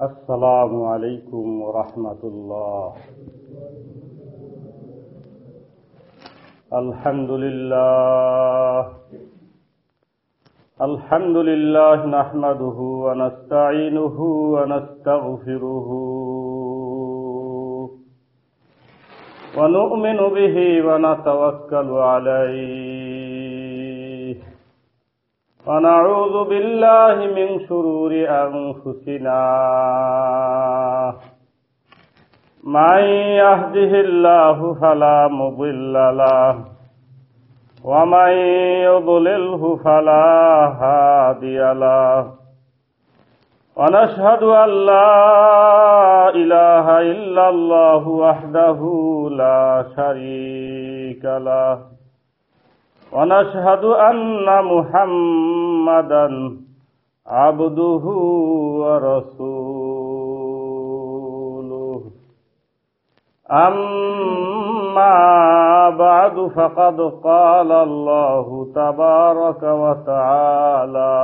السلام عليكم ورحمة الله. الحمد لله. الحمد لله نحمده ونستعينه ونستغفره. ونؤمن به ونتوكل عليه. ونعوذ بالله من شرور أنفسنا من يهده الله فلا مضل له ومن يضلله فلا هادي له ونشهد أن لا إله إلا الله وحده لا شريك له ونشهد أن محمدا عبده ورسوله. أما بعد فقد قال الله تبارك وتعالى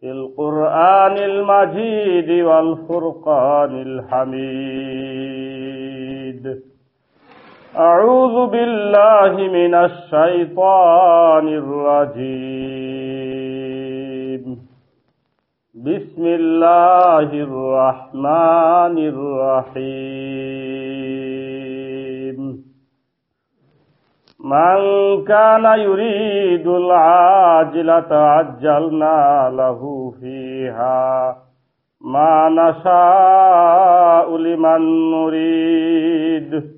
في القرآن المجيد والفرقان الحميد. أعوذ بالله من الشيطان الرجيم. بسم الله الرحمن الرحيم. من كان يريد العاجلة عجلنا له فيها. ما نشاء لمن نريد.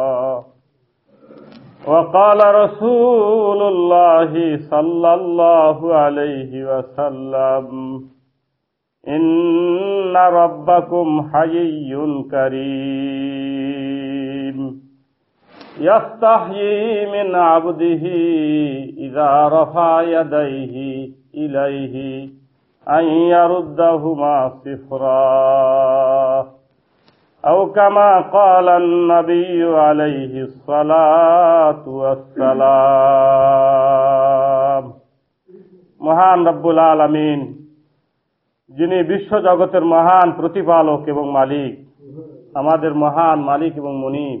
وقال رسول الله صلى الله عليه وسلم إن ربكم حيي كريم يستحيي من عبده إذا رفع يديه إليه أن يردهما صفرا۔ أو كما قال النبي عليه الصلاة والسلام মহান রব্বুল আলমিন যিনি বিশ্ব জগতের মহান প্রতিপালক এবং মালিক আমাদের মহান মালিক এবং মনিব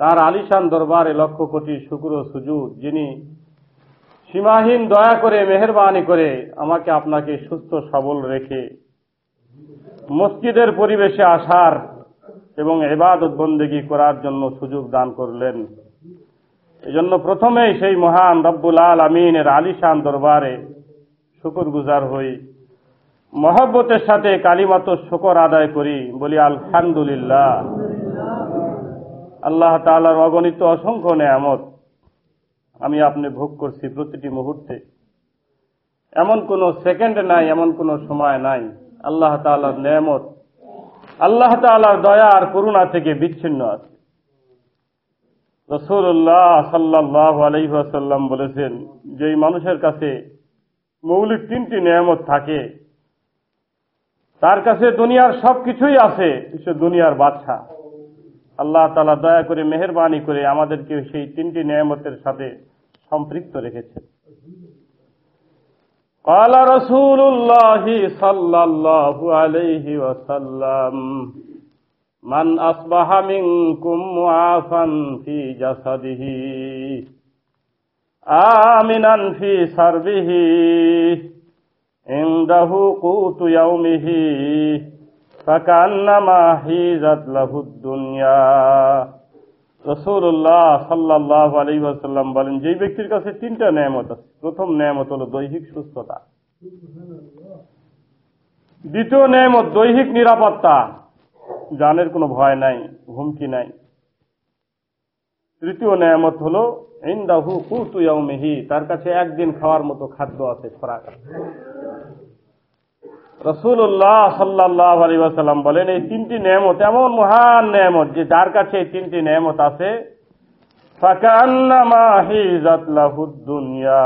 তার আলিশান দরবারে লক্ষ কোটি শুক্র সুজুদ যিনি সীমাহীন দয়া করে মেহরবানি করে আমাকে আপনাকে সুস্থ সবল রেখে মসজিদের পরিবেশে আসার এবং এবাদত বন্দেগী করার জন্য সুযোগ দান করলেন। এজন্য প্রথমেই সেই মহান রব্বুল আল আমিনের আলিশান দরবারে শুকুর গুজার হই। মহব্বতের সাথে কালিমাত শকর আদায় করি, বলি আলহামদুলিল্লাহ। আল্লাহ তালার অগণিত অসংখ্য নেয়ামত আমি আপনি ভোগ করছি প্রতিটি মুহূর্তে। এমন কোন সেকেন্ড নাই, এমন কোন সময় নাই। আল্লাহ তালার নেয়ামত। আল্লাহ তালার দয়া আর করুণা থেকে বিচ্ছিন্ন আছে। রসুল্লাহ সাল্লাহ আলহাসাল্লাম বলেছেন যে মানুষের কাছে মৌলিক তিনটি নিয়ামত থাকে, তার কাছে দুনিয়ার সব কিছুই আছে, সে দুনিয়ার বাদশাহ। আল্লাহ তালা দয়া করে, মেহরবানি করে আমাদেরকে সেই তিনটি নিয়ামতের সাথে সম্পৃক্ত রেখেছেন। قال رسول الله صلى الله عليه وسلم من أصبح منكم معافا في جسده آمنا في سربه عنده قوت يومه فكأنما حيزت له الدنيا. রসুল্লাহ সাল্লাহ আলী আসাল্লাম বলেন যে ব্যক্তির কাছে তিনটা নিয়ামত আছে, প্রথম নিয়ামত হল দৈহিক সুস্থতা। দ্বিতীয় নিয়ামত দৈহিক নিরাপত্তা। জানের কোনো ভয় নাই, হুমকি নাই। তৃতীয় নিয়ামত হল, ইন্দাহু কুতু ইয়াউমিহি, তার কাছে একদিন খাওয়ার মতো খাদ্য আছে, খোরাক রসুল্লাহ সাল্লাহ আলী ওয়াসাল্লাম বলেন, এই তিনটি নেমত এমন মহান নেমত যে যার কাছে এই তিনটি নেমত আছে দুনিয়া।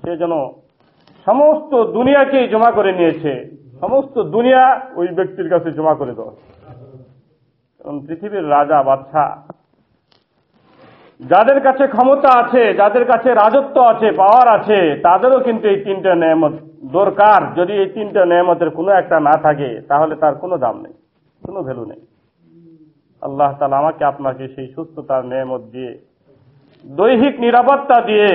সে যেন সমস্ত দুনিয়াকেই জমা করে নিয়েছে, সমস্ত দুনিয়া ওই ব্যক্তির কাছে জমা করে দেওয়া। পৃথিবীর রাজা, বাদশাহ যাদের কাছে ক্ষমতা আছে, যাদের কাছে রাজত্ব আছে পাওয়ার আছে, তাদেরও কিন্তু এই তিনটা নেয়ামত দরকার। যদি এই তিনটা নেয়ামতের কোনো একটা না থাকে, তাহলে তার কোনো দাম নেই, কোনো ভ্যালু নেই। আল্লাহ তালা আমাকে আপনাকে সেই সুস্থতার নেয়ামত দিয়ে, দৈহিক নিরাপত্তা দিয়ে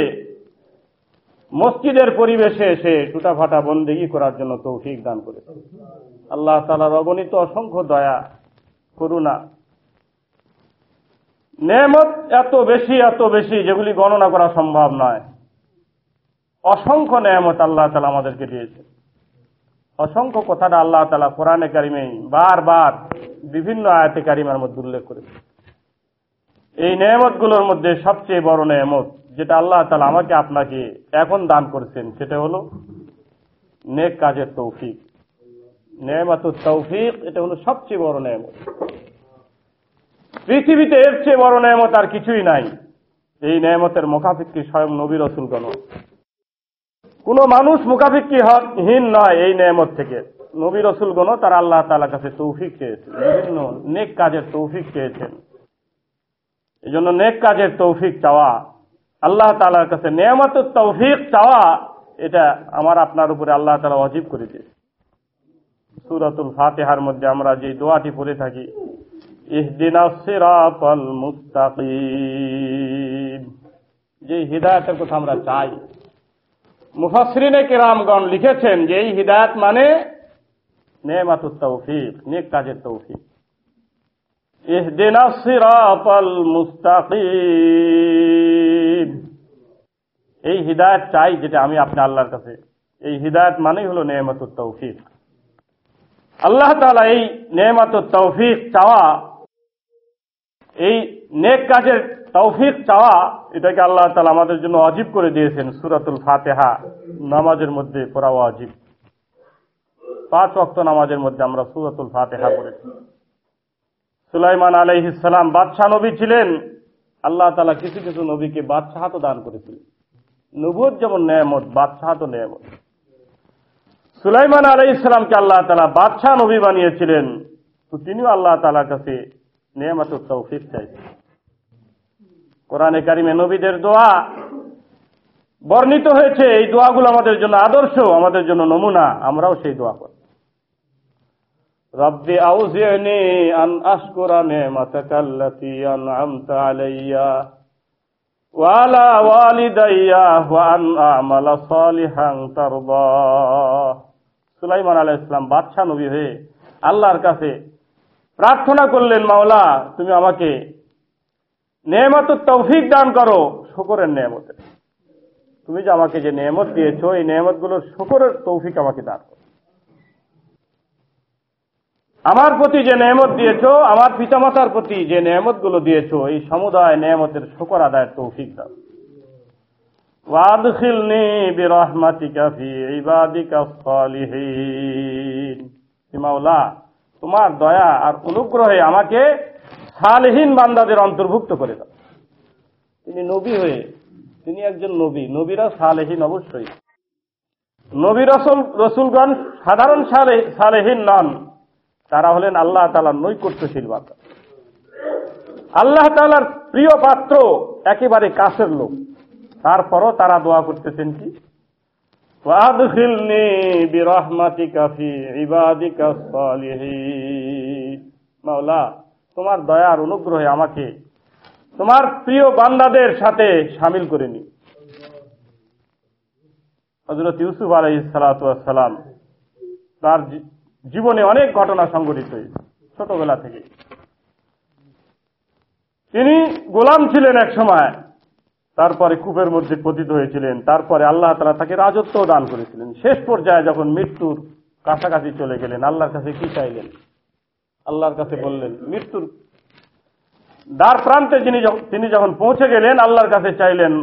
মসজিদের পরিবেশে এসে টুটা ফাটা বন্দেগি করার জন্য তৌফিক দান করে আল্লাহ তালার অগণিত অসংখ্য দয়া, করুণা নেমত এত বেশি এত বেশি, যেগুলি গণনা করা সম্ভব নয়। অসংখ্য নেমত আল্লাহ তালা আমাদেরকে দিয়েছে অসংখ্য কথাটা আল্লাহ তালা কোরআনে কারিমে বারবার বিভিন্ন আয়াতে কারিমার মধ্যে উল্লেখ করেছে এই নেয়ামতগুলোর মধ্যে সবচেয়ে বড় নেয়ামত যেটা আল্লাহ তালা আমাকে, আপনাকে এখন দান করেছেন, সেটা হলো নেক কাজের তৌফিক। নেয়ামত তৌফিক, এটা হলো সবচেয়ে বড় নেয়ামত পৃথিবীতে এর চেয়ে বড় নেয়ামত আর কিছুই নাই। এই নেয়ামতের মোকাফিককে স্বয়ং নবী রসুলগণ কোন মানুষ মুখাফিকি হীন নয় এই নেয়ামত থেকে। নবী রসুলগণ তার আল্লাহ তালার কাছে তৌফিক চেয়েছেন, বিভিন্ন নেক কাজের তৌফিক চেয়েছেন। এই জন্য নেক কাজের তৌফিক চাওয়া, আল্লাহ তালার কাছে নেয়ামত তৌফিক চাওয়া, এটা আমার আপনার উপরে আল্লাহ তালা অজীব করে দিয়েছে। সুরাতুল ফাতেহার মধ্যে আমরা যে দোয়াটি পড়ে থাকি ইহদিনা সিরাতাল মুস্তাকিম যে হৃদায়তের কথা আমরা চাই। মুফাসরিনে কেরামগণ লিখেছেন যে এই হৃদায়ত মানে নেমাতুত তৌফিক, নেক কাজের তৌফিক। ইহদিনা সিরাতাল মুস্তাকিম। এই হৃদায়ত চাই যেটা আমি আপনি আল্লাহর কাছে। এই হৃদায়ত মানেই হলো নেমাতুত তৌফিক। আল্লাহ তাআলা এই নেমাতুত তৌফিক চাওয়া এই নেক কাজের তৌফিক চাওয়া, এটাকে আল্লাহ তালা আমাদের জন্য অজীব করে দিয়েছেন, সুরাতুল ফাতেহা, নামাজের মধ্যে পড়া অজীব পাঁচ অক্ত নামাজের মধ্যে আমরা সুরাতুল ফাতেহা পড়েছি। সুলাইমান আলাইহিসালাম বাদশাহ নবী ছিলেন। আল্লাহ তালা কিছু কিছু নবীকে বাদশাহ তো দান করেছিলেন নবুয় যেমন নেয়ামত বাদশাহ তো নেয়ামত। সুলাইমান আলাই ইসলামকে আল্লাহ তালা বাদশাহ নবী বানিয়েছিলেন। তো তিনিও আল্লাহ তালার কাছে তৌফিক চাইছেন কোরআনে কারিমে নবীদের দোয়া বর্ণিত হয়েছে, এই দোয়াগুলো আমাদের জন্য আদর্শ, আমাদের জন্য নমুনা, আমরাও সেই দোয়া করি। রব্বি আউজিনি আন আশকুরা নি'মাতাকাল্লাতী আন'আমতা আলাইয়া, ওয়া আলা ওয়ালিদাইয়া, ওয়া আন আ'মালা সালিহান তারদা। সুলাইমান আলাইহিস সালাম বাদশা নবী হয়ে আল্লাহর কাছে প্রার্থনা করলেন, মাওলা, তুমি আমাকে নেয়ামত তৌফিক দান করো, শকরের নেয়ামতের তুমি যে আমাকে যে নেয়ামত দিয়েছ, এই নেয়ামতগুলোর শকরের তৌফিক আমাকে দান করো। আমার প্রতি যে নেয়ামত দিয়েছ, আমার পিতামাতার প্রতি যে নেয়ামতগুলো দিয়েছ, এই সমুদায় নেয়ামতের শকর আদায়ের তৌফিক সালিহিন। মাওলা তোমার দয়া আর অনুগ্রহে আমাকে সালহীন বান্দাদের অন্তর্ভুক্ত করে দাও। তিনি নবী হয়ে, তিনি একজন নবী, নবীরা সালেহীন অবশ্যই। নবী রসুল, রসুলগণ সাধারণ সালেহীন নন। তারা হলেন আল্লাহ তালার নৈকট্যশীল বান্দা। আল্লাহ তালার প্রিয় পাত্র একেবারে কাছের লোক। তারপরও তারা দোয়া করতেছেন কি? বিরহমাতিকা ফি ইবাদিকা সালিহিন মাওলা, তোমার দয়ার অনুগ্রহে আমাকে তোমার প্রিয় বান্দাদের সাথে সামিল করে নি হজরত ইউসুফ আলাই সালাম তার জীবনে অনেক ঘটনা সংঘটিত ছোটবেলা থেকে। তিনি গোলাম ছিলেন এক সময়। তারপরে কূপের মধ্যে পতিত হয়েছিলেন, তারপরে আল্লাহ তালা তাকে রাজত্ব দান করেছিলেন। শেষ পর্যায়ে যখন মৃত্যুর কাছাকাছি চলে গেলেন, আল্লাহর কাছে কি চাইলেন? আল্লাহর কাছে বললেন, মৃত্যুর দ্বার প্রান্তে যিনি তিনি যখন পৌঁছে গেলেন, আল্লাহর কাছে চাইলেন,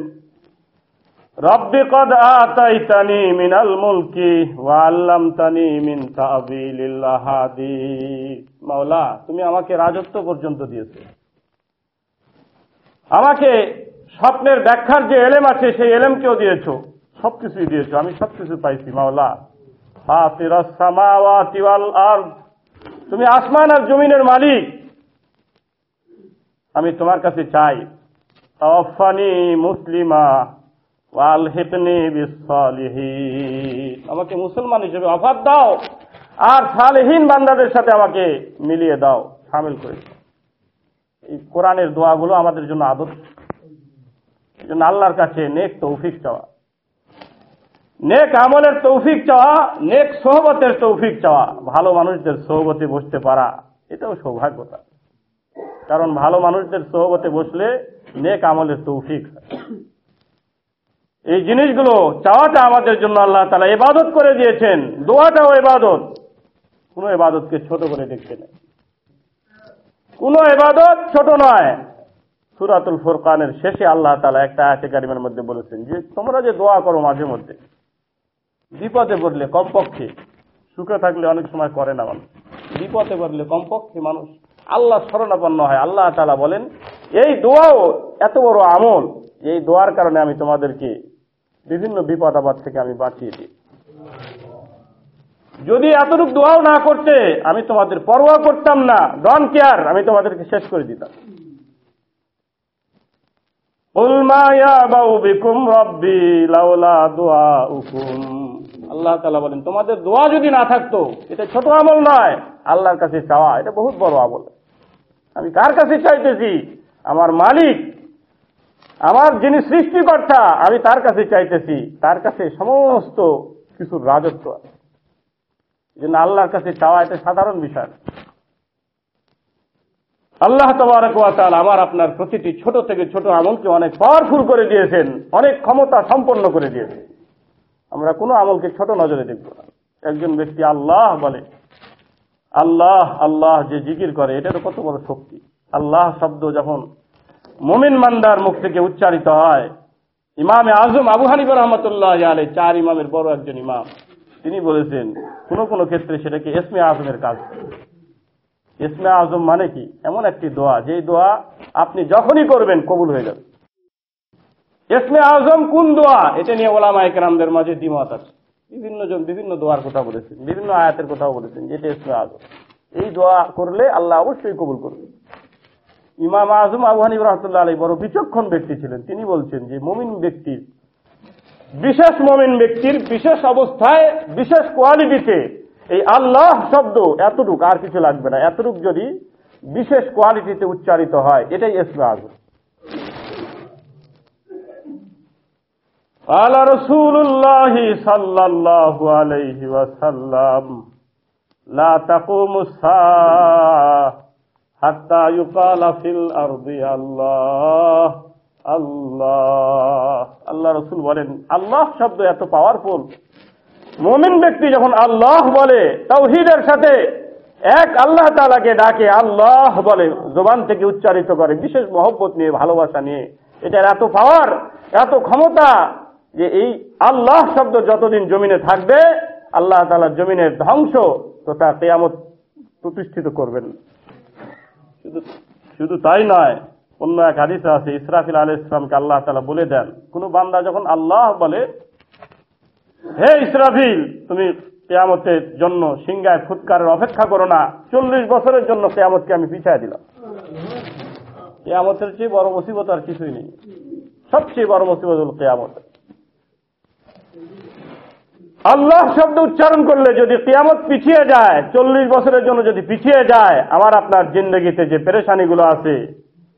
রব্বি কদ আতাইতানি মিনাল মুলকি ওয়া আল্লামতানি মিন তাবিলিল মাওলা, তুমি আমাকে রাজত্ব পর্যন্ত দিয়েছ। আমাকে স্বপ্নের ব্যাখ্যার যে এলেম আছে, সেই এলেমকেও দিয়েছ। সবকিছুই দিয়েছ। আমি সবকিছু পাইছি, মাওলা। তুমি আসমান আর জমিনের মালিক। আমি তোমার কাছে চাই। তাওয়াফানি মুসলিমা ওয়াল হিপনি আমাকে মুসলমান হিসেবে অফার দাও। আর সালেহীন বান্দাদের সাথে আমাকে মিলিয়ে দাও। সামিল করে এই কোরআনের দোয়াগুলো আমাদের জন্য আদর্শ। আল্লাহর কাছে নেক তৌফিক চাওয়া। নেক আমলের তৌফিক চাওয়া, নেক সোহবতের তৌফিক চাওয়া। ভালো মানুষদের সোহবতে বসতে পারা, এটাও সৌভাগ্যতা। কারণ ভালো মানুষদের সোহবতে বসলে নেক আমলের তৌফিক এই জিনিসগুলো, চাওয়াটা আমাদের জন্য আল্লাহ তালা এবাদত করে দিয়েছেন। দোয়াটাও এবাদত কোন এবাদতকে ছোট করে দেখতে নেই। কোন এবাদত ছোট নয়। সুরাতুল ফুরকানের শেষে আল্লাহ তালা একটা আয়াতে কারিমের মধ্যে বলেছেন যে, তোমরা যে দোয়া করো মাঝে মধ্যে, বিপদে পড়লে কমপক্ষে, সুখে থাকলে অনেক সময় করে না মানুষ। বিপদে পড়লে কমপক্ষে মানুষ আল্লাহ শরণাপন্ন হয়। আল্লাহ তালা বলেন, এই দোয়াও এত বড় আমল, এই দোয়ার কারণে আমি তোমাদেরকে বিভিন্ন বিপদ আপদ থেকে আমি বাঁচিয়ে দিই। যদি এতটুকু দোয়াও না করতে, আমি তোমাদের পরোয়া করতাম না ডন কেয়ার, আমি তোমাদেরকে শেষ করে দিতাম। আল্লাহ তালা বলেন, তোমাদের দোয়া যদি না থাকতো, এটা ছোট আমল নয়। আল্লাহর কাছে চাওয়া, এটা বহুত বড় আমল। আমি কার কাছে চাইতেছি? আমার মালিক, আমার যিনি সৃষ্টিকর্তা, আমি তার কাছে চাইতেছি। তার কাছে সমস্ত কিছুর রাজত্ব আছে। জন্য আল্লাহর কাছে চাওয়া, এটা সাধারণ বিষয়। আল্লাহ তাল আমার আপনার প্রতিটি ছোট থেকে ছোট আমলকে অনেক পাওয়ারফুল করে দিয়েছেন, অনেক ক্ষমতা সম্পন্ন করে দিয়েছেন। আমরা কোনো আমলকে ছোট নজরে দেখব না। একজন ব্যক্তি আল্লাহ বলে, আল্লাহ আল্লাহ যে জিকির করে, এটারও কত বড় শক্তি। আল্লাহ শব্দ যখন মোমিন মান্দার মুখ থেকে উচ্চারিত হয়, ইমামে আজম আবু হানিফ রহমতুল্লাহ আলে চার ইমামের বড় একজন ইমাম, তিনি বলেছেন, কোন কোন ক্ষেত্রে সেটাকে এসমে আজমের কাজ ইসমে আজম মানে কি? এমন একটি দোয়া, যেই দোয়া আপনি যখনই করবেন কবুল হয়ে যাবে। ইসমে আজম কোন দোয়া? এটা নিয়ে ওলামা একরামদের মাঝে দ্বিমত আছে। বিভিন্ন জন, বিভিন্ন দোয়ার কথা বলেছেন, বিভিন্ন আয়াতের কথাও বলেছেন, যেটা ইসমে আজম। এই দোয়া করলে আল্লাহ অবশ্যই কবুল করবেন ইমাম আজম আবু হানিফ রহমতুল্লাহ আলী বড় বিচক্ষণ ব্যক্তি ছিলেন। তিনি বলছেন যে, মমিন ব্যক্তির, বিশেষ মমিন ব্যক্তির বিশেষ অবস্থায়, বিশেষ কোয়ালিটিতে এই আল্লাহ শব্দ এতটুক আর কিছু লাগবে না। এতটুক যদি বিশেষ কোয়ালিটিতে উচ্চারিত হয়, এটাই এসমে আজম আলা রসুল্লাহি সাল্লাল্লাহু আল্লাহ রসুল বলেন, আল্লাহ শব্দ এত পাওয়ারফুল মুমিন ব্যক্তি যখন আল্লাহ বলে, তাওহিদের সাথে এক আল্লাহ তালাকে ডাকে, আল্লাহ বলে, জোবান থেকে উচ্চারিত করে, বিশেষ মহব্বত নিয়ে, ভালোবাসা নিয়ে। এটার এত পাওয়ার এত ক্ষমতা যে এই আল্লাহ শব্দ যতদিন জমিনে থাকবে, আল্লাহ তালা জমিনের ধ্বংস তথা তেয়ামত প্রতিষ্ঠিত করবেন। শুধু শুধু তাই নয়, অন্য এক হাদিসে আছে, ইসরাফিল আল ইসলামকে আল্লাহ তালা বলে দেন, কোন বান্দা যখন আল্লাহ বলে হে ইসরাফিল, তুমি কেয়ামতের জন্য সিংগায় ফুৎকারের অপেক্ষা করো না। চল্লিশ বছরের জন্য কেয়ামতকে আমি পিছায় দিলাম। কেয়ামতের চেয়ে বড় মুসিবত আর কিছুই নেই। সবচেয়ে বড় মুসিবত হল কেয়ামত। আল্লাহ শব্দ উচ্চারণ করলে যদি কিয়ামত পিছিয়ে যায়, চল্লিশ বছরের জন্য যদি পিছিয়ে যায়, আমার আপনার জিন্দগিতে যে পেরেশানিগুলো আছে,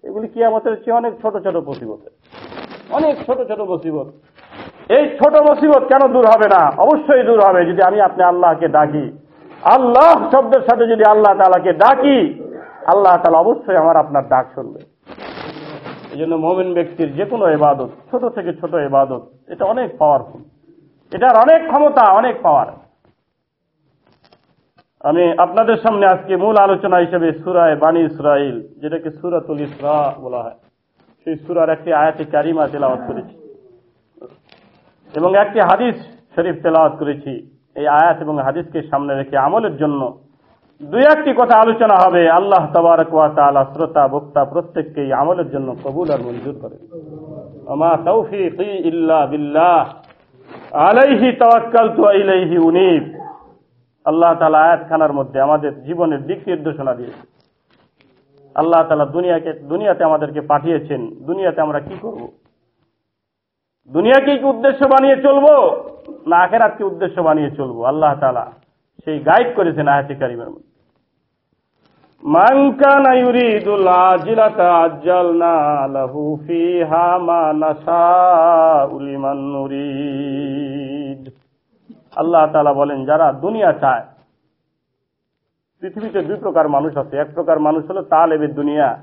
এগুলি কিয়ামতের চেয়ে অনেক ছোট ছোট মুসিবত। অনেক ছোট ছোট মুসিবত। এই ছোট মুসিবত কেন দূর হবে না? অবশ্যই দূর হবে যদি আমি আপনি আল্লাহকে ডাকি। আল্লাহ শব্দের সাথে যদি আল্লাহ তালাকে ডাকি, আল্লাহ তালা অবশ্যই আমার আপনার ডাক শুনবে। এই জন্য মোমিন ব্যক্তির যে কোনো এবাদত ছোট থেকে ছোট এবাদত এটা অনেক পাওয়ারফুল এটার অনেক ক্ষমতা, অনেক পাওয়ার আমি আপনাদের সামনে আজকে মূল আলোচনা হিসেবে সুরায় বাণী ইসরাইল যেটাকে সুরাতুল ইসরা বলা হয়, সেই সুরার একটি আয়াতি কারিমা তেলাওয়াত করেছি। এবং একটি হাদিস শরীফ তেলাওয়াত করেছি। এই আয়াত এবং হাদিসকে সামনে রেখে আমলের জন্য দুই একটি কথা আলোচনা হবে। আল্লাহ তবারক ওয়া শ্রোতা, বক্তা প্রত্যেককে এই আমলের জন্য কবুল আর মঞ্জুর উনীব। আল্লাহ তাআলা আয়াতখানার মধ্যে আমাদের জীবনের দিক নির্দেশনা দিয়েছে আল্লাহ তাআলা দুনিয়াকে দুনিয়াতে আমাদেরকে পাঠিয়েছেন। দুনিয়াতে আমরা কি করব? দুনিয়াকে কি উদ্দেশ্য বানিয়ে চলবো? না আখেরাতকে উদ্দেশ্য বানিয়ে চলবো? আল্লাহ তালা সেই গাইড করেছেন আয়াতে কারিমের মধ্যে। আল্লাহ তালা বলেন, যারা দুনিয়া চায়, পৃথিবীতে দুই প্রকার মানুষ আছে। এক প্রকার মানুষ হলো তালেবের দুনিয়া।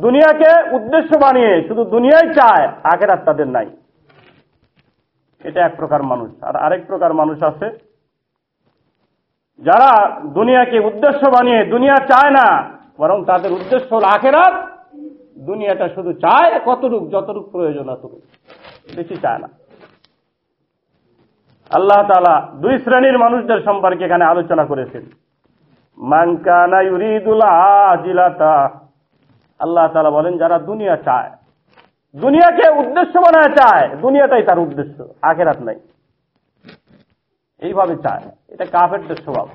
দুনিয়াকে উদ্দেশ্য বানিয়ে শুধু দুনিয়াই চায় আগের আর তাদের নাই। এটা এক প্রকার মানুষ। আর আরেক প্রকার মানুষ আছে, যারা দুনিয়াকে উদ্দেশ্য বানিয়ে দুনিয়া চায় না, বরং তাদের উদ্দেশ্য হল আখেরাত। দুনিয়াটা শুধু চায়, কতটুক, যতটুক প্রয়োজন অতটুক। বেশি চায় না। আল্লাহ তালা দুই শ্রেণির মানুষদের সম্পর্কে এখানে আলোচনা করেছেন। মানকানা ইউরিদুল আজিলাতা, আল্লাহ তালা বলেন, যারা দুনিয়া চায় দুনিয়াকে উদ্দেশ্য বানায় চায়। দুনিয়াটাই তার উদ্দেশ্য, আখেরাত নাই। এইভাবে চায়। এটা কাফেরদের স্বভাব।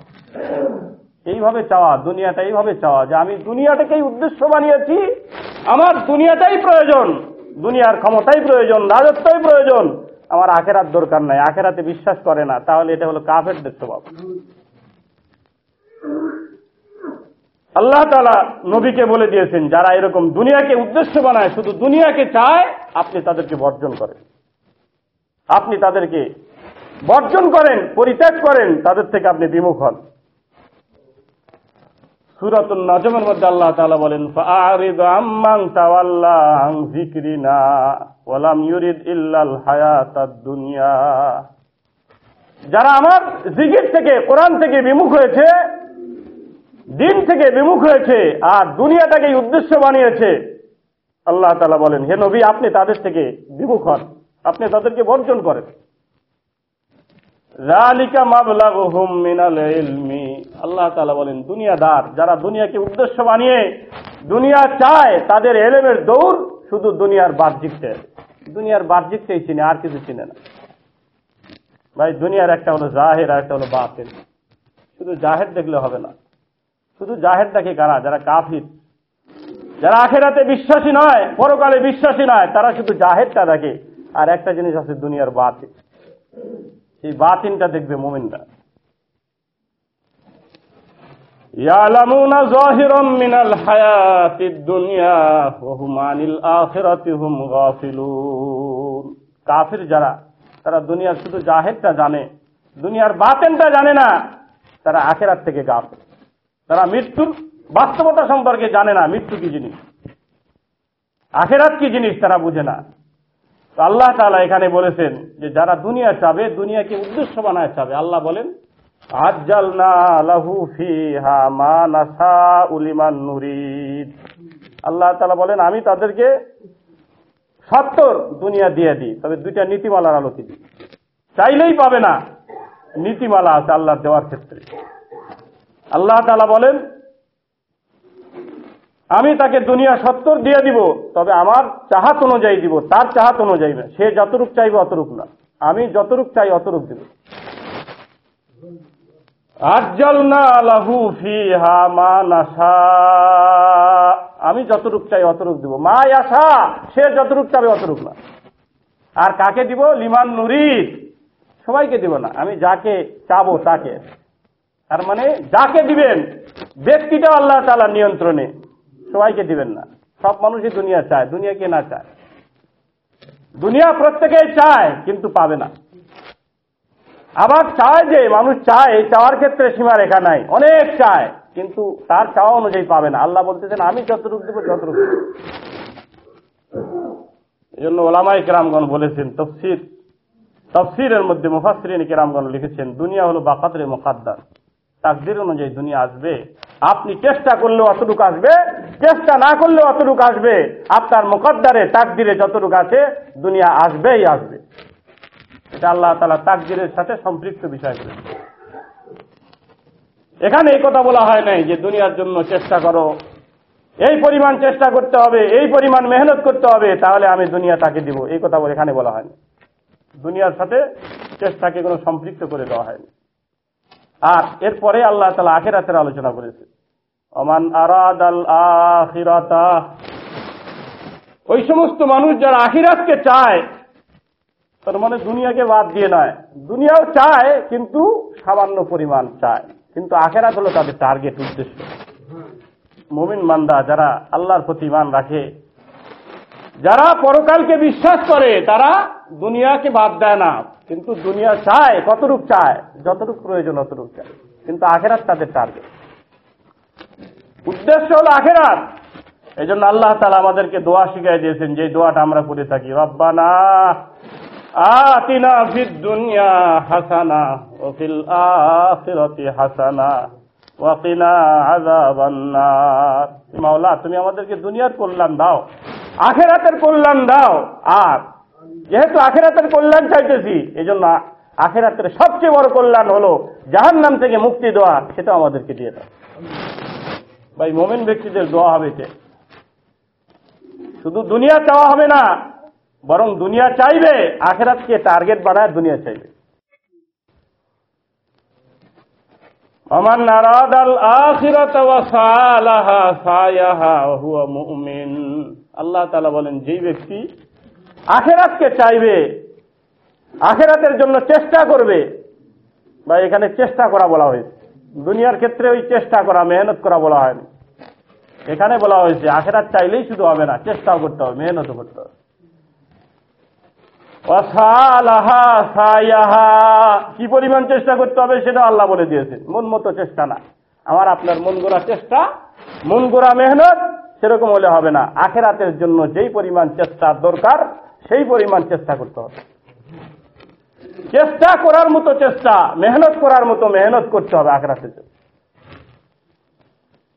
এইভাবে চাওয়া, দুনিয়াটা এইভাবে চাওয়া যে আমি দুনিয়াটাকেই উদ্দেশ্য বানিয়েছি, আমার দুনিয়াটাই প্রয়োজন, দুনিয়ার ক্ষমতাই প্রয়োজন, রাজত্বই প্রয়োজন, আমার আখেরাত দরকার নাই, আখেরাতে বিশ্বাস করে না, তাহলে এটা হলো কাফেরদের স্বভাব। আল্লাহ তালা নবীকে বলে দিয়েছেন, যারা এরকম দুনিয়াকে উদ্দেশ্য বানায়, শুধু দুনিয়াকে চায়, আপনি তাদেরকে বর্জন করেন। আপনি তাদেরকে বর্জন করেন, পরিত্যাগ করেন, তাদের থেকে আপনি বিমুখ হন। সুরাতুল নজমের মধ্যে আল্লাহ তাআলা বলেন, ফাআরিদ আম্মান যিকরিনা ওয়ালাম ইউরিদ ইল্লাল হায়াতাদ দুনিয়া। যারা আমার জিকির থেকে, কোরআন থেকে বিমুখ হয়েছে দিন থেকে বিমুখ হয়েছে আর দুনিয়াটাকে উদ্দেশ্য বানিয়েছে। আল্লাহ তালা বলেন, হে নবী, আপনি তাদের থেকে বিমুখ হন। আপনি তাদেরকে বর্জন করেন। আল্লাহ তাআলা বলেন, দুনিয়াদার, যারা দুনিয়াকে উদ্দেশ্য বানিয়ে দুনিয়া চায়, তাদের এলেমের দৌড় শুধু দুনিয়ার বাহ্যিকটা দুনিয়ার বাহ্যিকটাই চিনে, আর কিছু চিনে না। ভাই, দুনিয়ার একটা হলো জাহের, আর একটা হলো বাতিল। শুধু জাহের দেখলে হবে না। শুধু জাহের দেখে কারা? যারা কাফির। যারা আখেরাতে বিশ্বাসী নয়, পরকালে বিশ্বাসী নয়, তারা শুধু জাহেরটা দেখে। আর একটা জিনিস আছে দুনিয়ার বাতিল। সেই বাতিনটা দেখবে মোমিনরা। কাফির যারা, তারা দুনিয়ার শুধু জাহেরটা জানে, দুনিয়ার বাতেনটা জানে না, তারা আখেরাত থেকে গাফিল। তারা মৃত্যুর বাস্তবতা সম্পর্কে জানে না, মৃত্যু কি জিনিস? আখেরাত কি জিনিস তারা বুঝে না। তো আল্লাহ তালা এখানে বলেছেন যে যারা দুনিয়া চাবে, দুনিয়াকে উদ্দেশ্য বানায় চাবে। আল্লাহ বলেন আল্লাহ তালা বলেন, আমি তাদেরকে সত্তর দুনিয়া দিয়ে দিই, তবে দুইটা নীতিমালার আলোকে দিই। চাইলেই পাবে না, নীতিমালা আছে আল্লাহ দেওয়ার ক্ষেত্রে। আল্লাহ তালা বলেন, আমি তাকে দুনিয়া সত্তর দিয়ে দিব, তবে আমার চাহাত অনুযায়ী দিব, তার চাহাত অনুযায়ী না। সে যতরূপ চাইবে অতরূপ না। আমি যতরূপ চাই অতটুক দিব। আমি যতরূপ চাই অতরূপ দিব। মা আশা সে যতরূপ চাবে অতরূপ না। আর কাকে দিব? লিমান নুরিদ। সবাইকে দিব না। আমি যাকে চাবো তাকে। তার মানে যাকে দিবেন, ব্যক্তিটা আল্লাহ তাআলা নিয়ন্ত্রণে, সবাইকে দিবেন না। সব মানুষই দুনিয়া চায়, দুনিয়া কে না চায়। দুনিয়া প্রত্যেকেই চায়, কিন্তু পাবে না। আবার চায় যে, মানুষ চায় চাওয়ার ক্ষেত্রে সীমা রেখা নাই। অনেক চায়, কিন্তু তার চাওয়া অনুযায়ী পাবে না। আল্লাহ বলতেছেন, আমি যতটুকু দেবো যতটুকু এই জন্য ওলামাই কেরামগণ বলেছেন, তফসির, তফসিরের মধ্যে মুফাসরিন কেরামগণ লিখেছেন, দুনিয়া হলো বাকাতরে মোকাদ্দার। তাকদির অনুযায়ী দুনিয়া আসবে। আপনি চেষ্টা করলেও অতটুকু আসবে, চেষ্টা না করলেও অতটুকু আসবে। আপনার মোকদ্দারে তাকদিরে যতটুকু আছে, দুনিয়া আসবেই আসবে। এটা আল্লাহ তালা তাকদিরের সাথে সম্পৃক্ত বিষয় করেছে এখানে এই কথা বলা হয় নাই যে দুনিয়ার জন্য চেষ্টা করো। এই পরিমাণ চেষ্টা করতে হবে, এই পরিমাণ মেহনত করতে হবে, তাহলে আমি দুনিয়া তাকে দিব। এই কথা এখানে বলা হয়নি। দুনিয়ার সাথে চেষ্টাকে কোনো সম্পৃক্ত করে দেওয়া হয়নি। আর এরপরে আল্লাহ তালা আখেরাতের আলোচনা করেছে। অমান আরাদ আল আখিরাতা। ওই সমস্ত মানুষ যারা আখিরাতকে চায়, তার মানে দুনিয়াকে বাদ দিয়ে নয়। দুনিয়াও চায়, কিন্তু সামান্য পরিমাণ চায়। কিন্তু আখেরাত হলো তাদের টার্গেট উদ্দেশ্য। মুমিন মান্দা যারা আল্লাহর প্রতি ইমান রাখে, যারা পরকালকে বিশ্বাস করে, তারা দুনিয়াকে বাদ দেয় না। কিন্তু দুনিয়া চায়, কতটুক চায়, যতটুক প্রয়োজন অতটুক চায়। কিন্তু আখেরাত তাদের টার্গেট উদ্দেশ্য হলো আখেরাত। এই জন্য আল্লাহ তালা আমাদেরকে দোয়া শিখাই দিয়েছেন যে দোয়াটা আমরা করে থাকি, রব্বানা আতিনা ফিদ দুনিয়া হাসানা ও ফিল হাসানা ওয়াকিনা আযাবান নার। মাওলা, তুমি আমাদেরকে দুনিয়ার কল্যাণ দাও, আখেরাতের কল্যাণ দাও। আর যেহেতু আখেরাতের কল্যাণ চাইতেছি এই জন্য আখেরাতের সবচেয়ে বড় কল্যাণ হলো জাহান নাম থেকে মুক্তি দেওয়া সেটা আমাদেরকে দিয়ে দাও। ভাই, মোমেন ব্যক্তিদের দোয়া হবে শুধু দুনিয়া চাওয়া হবে না, বরং দুনিয়া চাইবে, আখেরাতকে টার্গেট বানায় দুনিয়া চাইবে। অমান নারাদ আল্লাহ তাআলা বলেন, যেই ব্যক্তি আখেরাতকে চাইবে, আখেরাতের জন্য চেষ্টা করবে। বা এখানে চেষ্টা করা বলা হয়েছে। দুনিয়ার ক্ষেত্রে ওই চেষ্টা করা, মেহনত করা বলা হয়নি এখানে বলা হয়েছে, আখেরাত চাইলেই শুধু হবে না, চেষ্টাও করতে হবে, মেহনতও করতে হবে। কি পরিমাণ চেষ্টা করতে হবে সেটা আল্লাহ বলে দিয়েছেন। মন মতো চেষ্টা না। আমার আপনার মন গোড়া চেষ্টা, মন গোড়া মেহনত, সেরকম হলে হবে না। আখেরাতের জন্য যেই পরিমাণ চেষ্টা দরকার সেই পরিমাণ চেষ্টা করতে হবে। চেষ্টা করার মতো চেষ্টা, মেহনত করার মতো মেহনত করতে হবে আখেরাতের জন্য।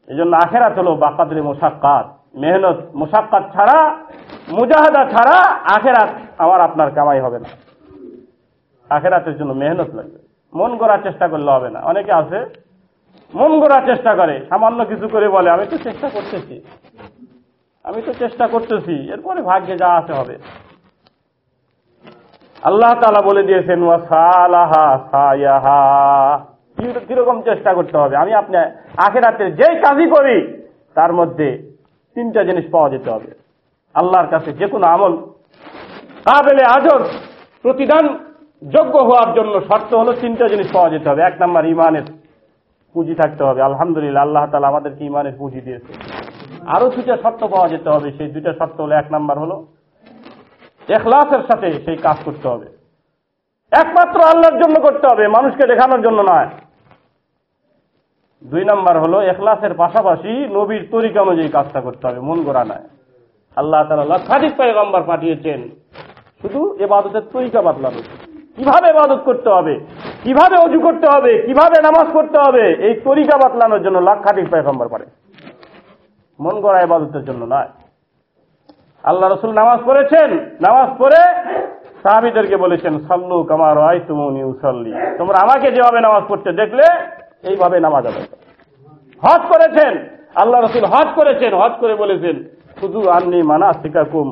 এই জন্য আখেরাত হলো বাকাদরে মোসাক্কাত মেহনত মোসাক্কাত ছাড়া, মুজাহাদা ছাড়া আখেরাত আমার আপনার কামাই হবে না। আখেরাতের জন্য মেহনত লাগবে। মন গড়ার চেষ্টা করলে হবে না। অনেকে আছে, মন গড়ার চেষ্টা করে, সামান্য কিছু করে বলে, আমি তো চেষ্টা করতেছি। আমি তো চেষ্টা করতেছি। এরপরে ভাগ্যে যা আছে হবে। আল্লাহ তালা বলে দিয়েছেন কীরকম চেষ্টা করতে হবে? আমি আপনি আখেরাতের যেই কাজই করি, তার মধ্যে তিনটা জিনিস পাওয়া যেতে হবে। আল্লাহর কাছে যে কোনো আমল কাবেলে আজর, প্রতিদান যোগ্য হওয়ার জন্য শর্ত হলো তিনটা জিনিস পাওয়া যেতে হবে। এক নম্বর ইমানের পুঁজি থাকতে হবে। আলহামদুলিল্লাহ, আল্লাহ তালা আমাদেরকে ইমানের পুঁজি দিয়েছে আরও দুটা শর্ত পাওয়া যেতে হবে। সেই দুইটা শর্ত হলো, এক নম্বর হলো এখলাসের সাথে সেই কাজ করতে হবে। একমাত্র আল্লাহর জন্য করতে হবে, মানুষকে দেখানোর জন্য নয়। দুই নম্বর হলো, এখলাসের পাশাপাশি নবীর তরিকা অনুযায়ী কাজটা করতে হবে, মন গোড়া নয়। আল্লাহ তালা লক্ষাধিক পয়গম্বর পাঠিয়েছেন। শুধু এবাদতের তরিকা বাতলানো কীভাবে এবাদত করতে হবে? কীভাবে অজু করতে হবে? কীভাবে নামাজ করতে হবে? এই তরিকা বাতলানোর জন্য লক্ষাধিক পয়গম্বর পারে মন গড়া এবাদতের জন্য নয়। আল্লাহ রসুল নামাজ পড়েছেন? নামাজ পড়ে সাহাবিদেরকে বলেছেন, সাল্লু কামার আই তুমনি উসল্লি। তোমরা আমাকে যেভাবে নামাজ পড়তে দেখলে, এইভাবে নামাজ আদায় হজ করেছেন। আল্লাহ রসুল হজ করেছেন। হজ করে বলেছেন খুজু আননি মানা শিকাকুম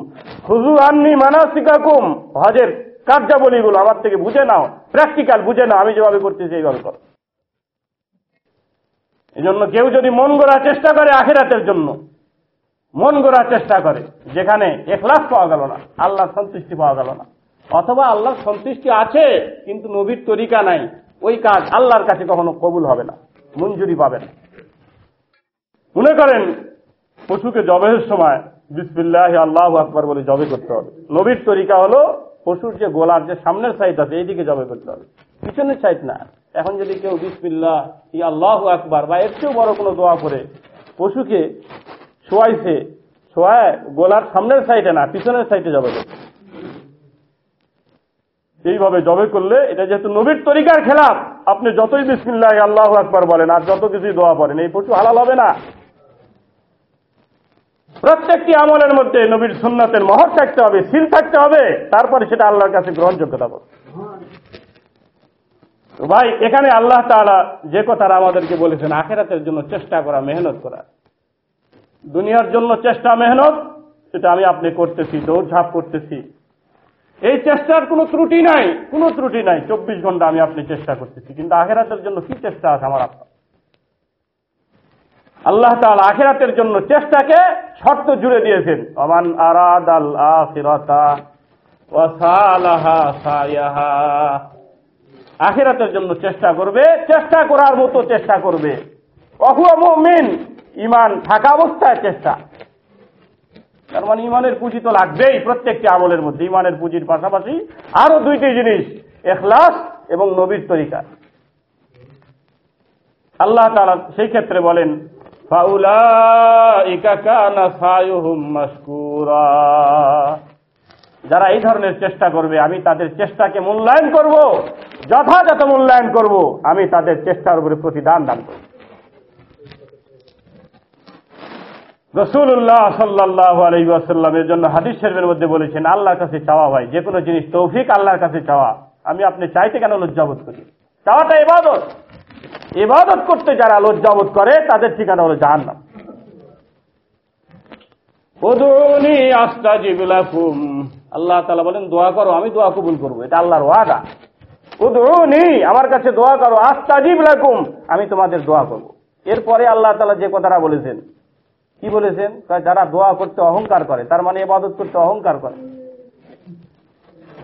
খুজু আননি মানা শিকাকুম হজের কার্যাবলীগুলো আমার থেকে বুঝে নাও, প্র্যাকটিক্যাল বুঝে নাও, আমি যেভাবে করতেছি এইভাবে করো। এই জন্য কেউ যদি মন গড়ার চেষ্টা করে আখেরাতের জন্য মন গড়ার চেষ্টা করে, যেখানে এখলাস পাওয়া গেল না, আল্লাহর সন্তুষ্টি পাওয়া গেল না। অথবা আল্লাহর সন্তুষ্টি আছে, কিন্তু নবীর তরিকা নাই, ওই কাজ আল্লাহর কাছে কখনো কবুল হবে না, মঞ্জুরি পাবে না। মনে করেন, পশুকে জবের সময় বিসমিল্লাহ আল্লাহ আকবর বলে জবে করতে হবে। নবীর তরিকা হলো, পশুর যে গোলার যে সামনের সাইড আছে, এইদিকে জবে করতে হবে। পিছনের সাইড না। এখন যদি কেউ বিসমিল্লাহ আল্লাহ আকবার বা এর চেয়েও বড় কোনো দোয়া করে, পশুকে শোয়াইছে। শোয়ায় গোলার সামনের সাইডে না, পিছনের সাইডে করতে এইভাবে জবে করলে এটা যেহেতু নবীর তরিকার খেলাফ, আপনি যতই বিসমিল্লাহ, আল্লাহ আকবার বলেন, আর যত কিছুই দোয়া করেন, এই পশু হালাল হবে না। প্রত্যেকটি আমলের মধ্যে নবীর সুন্নাতের মহর থাকতে হবে, সিল থাকতে হবে, তারপরে সেটা আল্লাহর কাছে গ্রহণযোগ্যতা পাবে ভাই, এখানে আল্লাহ তাআলা যে কথাটা আমাদেরকে বলেছেন, আখেরাতের জন্য চেষ্টা করা, মেহনত করা। দুনিয়ার জন্য চেষ্টা মেহনত, সেটা আমি আপনি করতেছি, দৌড়ঝাঁপ করতেছি। এই চেষ্টার কোনো ত্রুটি নাই, কোনো ত্রুটি নাই। চব্বিশ ঘণ্টা আমি আপনি চেষ্টা করতেছি। কিন্তু আখেরাতের জন্য কি চেষ্টা আছে আমার আপনার আল্লাহ তাআলা আখেরাতের জন্য চেষ্টাকে শর্ত জুড়ে দিয়েছেন। অমান আরাদ আল আখিরাতা আখেরাতের জন্য চেষ্টা করবে, চেষ্টা করার মতো চেষ্টা করবে। ইমান থাকা অবস্থায় চেষ্টা। তার মানে ইমানের পুঁজি তো লাগবেই প্রত্যেকটি আমলের মধ্যে। ইমানের পুঁজির পাশাপাশি আরও দুইটি জিনিস, এখলাস এবং নবীর তরিকা। আল্লাহ তাআলা সেই ক্ষেত্রে বলেন যারা এই ধরনের চেষ্টা করবে, আমি তাদের চেষ্টাকে মূল্যায়ন করব, যথাযথ মূল্যায়ন করব, আমি তাদের চেষ্টার উপরে প্রতিদান দান করব। রসুল্লাহ সাল্লাহ আলহিবাসাল্লামের জন্য হাদিস শরীফের মধ্যে বলেছেন, আল্লাহর কাছে চাওয়া ভাই যে কোনো জিনিস তৌফিক আল্লাহর কাছে চাওয়া। আমি আপনি চাইতে কেন লজ্জাবোধ করি? চাওয়াটা এবাদত এবাদত করতে যারা লজ্জাবোধ করে, তাদের ঠিকানা হলো জাহান্নাম। লাকুম আল্লাহ তালা বলেন, দোয়া করো, আমি দোয়া কবুল করব, এটা আল্লাহর ওয়াদা। উদুনি, আমার কাছে দোয়া করো আস্তাজিব লাকুম আমি তোমাদের দোয়া করব। এরপরে আল্লাহ তালা যে কথাটা বলেছেন কি বলেছেন? যারা দোয়া করতে অহংকার করে তার মানে ইবাদত করতে অহংকার করে।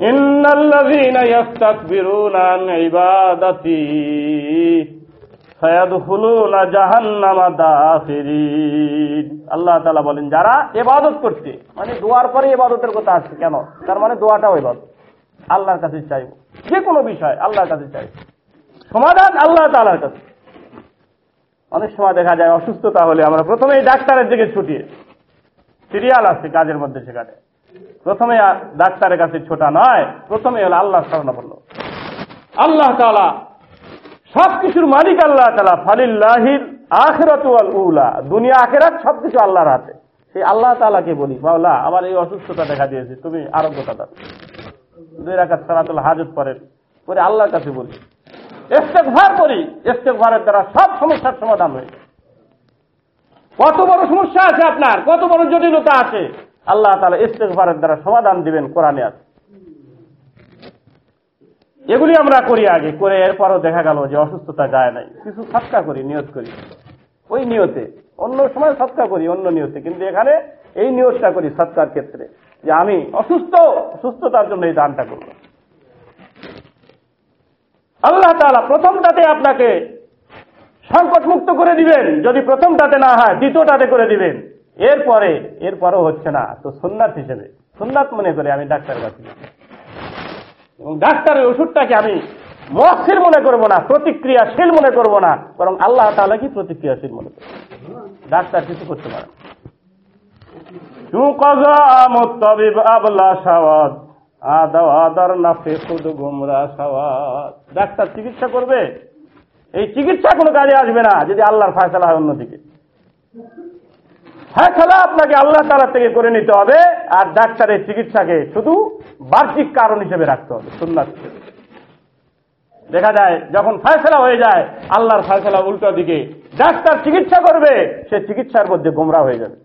ইন্নাল্লাযীনা ইস্তাকবিরুনা আন ইবাদাতি সায়াদখুলুনা জাহান্নামা দাখিরিন। আল্লাহ তাআলা বলেন যারা ইবাদত করছে মানে দোয়ার পরে ইবাদতের কথা আসছে কেন? তার মানে দোয়াটাও ইবাদত। আল্লাহর কাছে চাইব। যে কোনো বিষয় আল্লাহর কাছে চাইব। সমাধান আল্লাহ তাআলার কাছে। অনেক সময় দেখা যায় অসুস্থতা হলে আমরা প্রথমেই ডাক্তারের দিকে ছুটিয়ে, সিরিয়াল আছে কাজের মধ্যে সেখানে। প্রথমে ডাক্তারের কাছে ছোটা নয় প্রথমে হলো আল্লাহ স্মরণাপন্ন আল্লাহ তাআলা সবকিছুর মালিক আল্লাহ তালা ফালিল্লাহির আখেরাত উলা, দুনিয়া, আখেরাত সবকিছু আল্লাহর হাতে। সেই আল্লাহ তালাকে বলি, মাওলা, আমার এই অসুস্থতা দেখা দিয়েছে, তুমি আরোগ্যতা দাও। দুই রাকাত সালাতুল হাজত পড়েন, পরে আল্লাহর কাছে বলি ইস্তেগফার করি, ইস্তেগফারের দ্বারা সব সমস্যার সমাধান হয়ে। কত বড় সমস্যা আছে আপনার, কত বড় জটিলতা আছে। আল্লাহ তাআলা ইস্তেগফারের দ্বারা সমাধান দিবেন কোরআনে আছে। এগুলি আমরা করি আগে, করে এরপরও দেখা গেল যে অসুস্থতা যায় নাই। কিছু সৎকা করি, নিয়ত করি। ওই নিয়তে, অন্য সময় সৎকা করি, অন্য নিয়তে। কিন্তু এখানে এই নিয়তটা করি সৎকার ক্ষেত্রে, যে আমি অসুস্থ, সুস্থতার জন্য এই দানটা করব। আল্লাহ তালা প্রথমটাতে আপনাকে সংকট মুক্ত করে দিবেন। যদি প্রথমটাতে না হয়, দ্বিতীয়টাতে করে দিবেন। এরপরে, এরপরও হচ্ছে না। তো সুন্নাত হিসেবে। সুন্নাত মনে করে আমি ডাক্তারের কাছে। এবং ডাক্তারের ওষুধটাকে আমি মস্তির মনে করব না, প্রতিক্রিয়াশীল মনে করব না, বরং আল্লাহ তাআলা কি প্রতিক্রিয়াশীল মনে করব? ডাক্তার কিছু করতে পারে আদাও আদার নাফে খুদ গুমরা সাওয়াদ ডাক্তার চিকিৎসা করবে? এই চিকিৎসা কোনো কাজে আসবে না, যদি আল্লাহর ফায়সালা হয় অন্যদিকে। ফায়সালা আপনাকে আল্লাহ তালা থেকে করে নিতে হবে, আর ডাক্তারের চিকিৎসাকে শুধু বাহ্যিক কারণ হিসেবে রাখতে হবে হিসেবে। দেখা যায়, যখন ফায়সালা হয়ে যায়, আল্লাহর ফায়সালা উল্টো দিকে। ডাক্তার চিকিৎসা করবে, সে চিকিৎসার মধ্যে গোমরা হয়ে যাবে।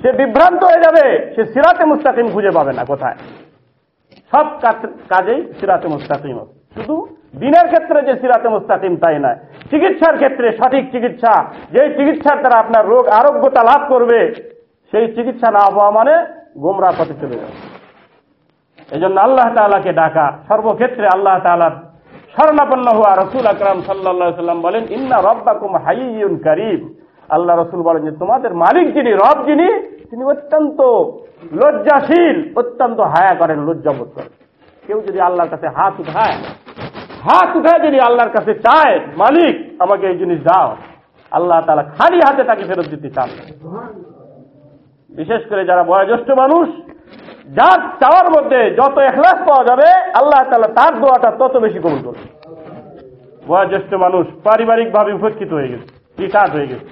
সে বিভ্রান্ত হয়ে যাবে, সে সিরাতে মুস্তাকিম খুঁজে পাবে না কোথায়। সব কাজ- কাজেই সিরাতে মুস্তাকিম। শুধু দিনের ক্ষেত্রে যে সিরাতে মুস্তাকিম তাই নয়, চিকিৎসার ক্ষেত্রে সঠিক চিকিৎসা যে চিকিৎসার দ্বারা আপনার রোগ আরোগ্যতা লাভ করবে, সেই চিকিৎসা না হওয়া মানে গোমরা পথে চলে যাবে। এই জন্য আল্লাহ তাআলাকে ডাকা। সর্বক্ষেত্রে আল্লাহ তাআলার শরণাপন্ন হওয়া রসুল আকরাম সাল্লাহ সাল্লাম বলেন, ইন্না রব্বাকুম হাইয়ুন করিম। আল্লাহ রসুল বলেন যে, তোমাদের মালিক যিনি, রব যিনি, তিনি অত্যন্ত লজ্জাশীল, অত্যন্ত হায়া করেন লজ্জাবোধ করেন। কেউ যদি আল্লাহর কাছে হাত উঠায় হাত উঠায় যদি আল্লাহর কাছে চায়, মালিক, আমাকে এই জিনিস দাও। আল্লাহ তাআলা খালি হাতে তাকে ফেরত দিতে চান। বিশেষ করে যারা বয়োজ্যেষ্ঠ মানুষ, যার চাওয়ার মধ্যে যত এখলাস পাওয়া যাবে, আল্লাহ তাআলা তার দোয়াটা তত বেশি কবুল করবে। বয়োজ্যেষ্ঠ মানুষ পারিবারিকভাবে উপেক্ষিত হয়ে গেছে রিটায়ার্ড হয়ে গেছে।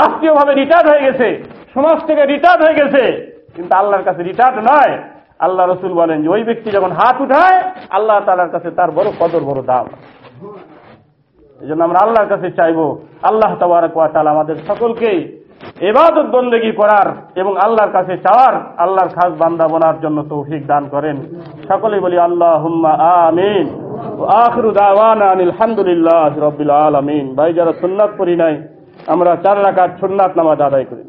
রাষ্ট্রীয়ভাবে রিটায়ার্ড হয়ে গেছে, সমাজ থেকে রিটায়ার্ড হয়ে গেছে। কিন্তু আল্লাহর কাছে রিটায়ার্ড নয়। আল্লাহ রসুল বলেন যে, ওই ব্যক্তি যখন হাত উঠায়, আল্লাহ তালার কাছে তার বড় কদর, বড় দাম। এই জন্য আমরা আল্লাহর কাছে চাইব, আল্লাহ তাআলা আমাদের সকলকেই এবাদত বন্দেগী করার এবং আল্লাহর কাছে চাওয়ার, আল্লাহর খাস বান্দা বনার জন্য তৌফিক দান করেন। সকলেই বলি আল্লাহ হুম্মা আমিন আখরু দাওয়ানা আনিল হামদুলিল্লাহ রব্বিল আলামিন। ভাই, যারা সুন্নাত পড়ি নাই, আমরা চার রাকাত সুন্নাত নামাজ আদায় করি।